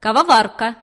кавоварка.